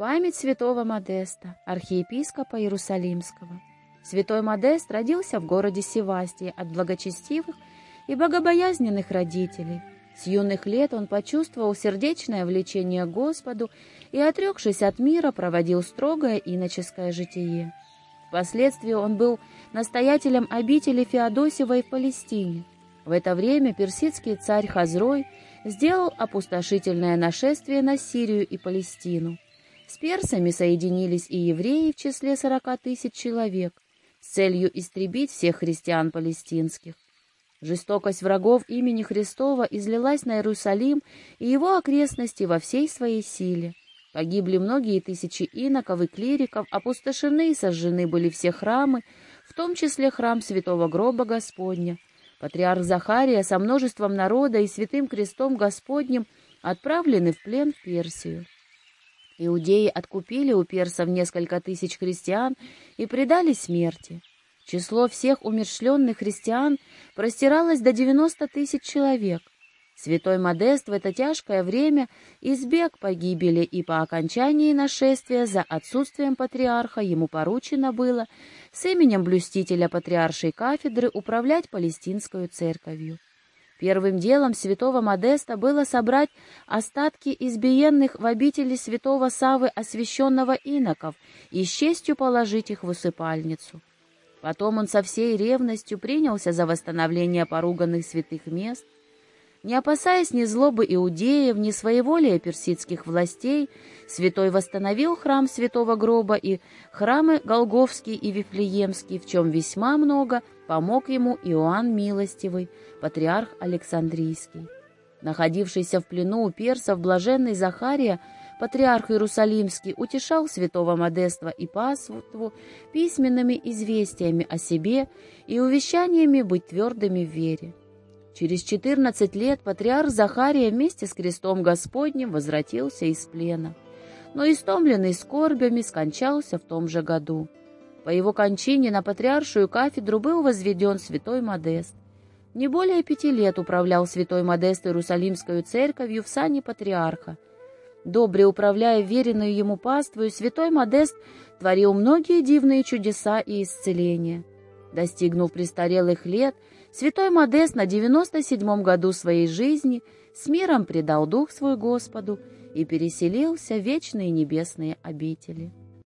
Память святого Модеста, архиепископа Иерусалимского. Святой Модест родился в городе Севастии от благочестивых и богобоязненных родителей. С юных лет он почувствовал сердечное влечение к Господу и, отрекшись от мира, проводил строгое иноческое житие. Впоследствии он был настоятелем обители Феодосивой в Палестине. В это время персидский царь Хазрой сделал опустошительное нашествие на Сирию и Палестину. С персами соединились и евреи в числе сорока тысяч человек с целью истребить всех христиан палестинских. Жестокость врагов имени Христова излилась на Иерусалим и его окрестности во всей своей силе. Погибли многие тысячи иноков и клириков, опустошены и сожжены были все храмы, в том числе храм Святого Гроба Господня. Патриарх Захария со множеством народа и святым крестом Господним отправлены в плен в Персию. Иудеи откупили у персов несколько тысяч христиан и предали смерти. Число всех умершленных христиан простиралось до 90 тысяч человек. Святой Модест в это тяжкое время избег погибели, и по окончании нашествия за отсутствием патриарха ему поручено было с именем блюстителя патриаршей кафедры управлять палестинской церковью. Первым делом святого Модеста было собрать остатки избиенных в обители святого Савы освященного иноков и с честью положить их в усыпальницу. Потом он со всей ревностью принялся за восстановление поруганных святых мест. Не опасаясь ни злобы иудеев, ни своеволия персидских властей, святой восстановил храм святого гроба и храмы Голговский и Вифлеемский, в чем весьма много помог ему Иоанн Милостивый, патриарх Александрийский. Находившийся в плену у персов блаженный Захария патриарх Иерусалимский утешал святого Модества и паству письменными известиями о себе и увещаниями быть твердыми в вере. Через четырнадцать лет патриарх Захария вместе с крестом Господним возвратился из плена, но истомленный скорбями скончался в том же году. По его кончине на патриаршую кафедру был возведен святой Модест. Не более пяти лет управлял святой Модест Иерусалимскую церковью в сане патриарха – Добре управляя веренную ему паствою, святой Модест творил многие дивные чудеса и исцеления. Достигнув престарелых лет, святой Модест на девяносто седьмом году своей жизни с миром предал дух свой Господу и переселился в вечные небесные обители.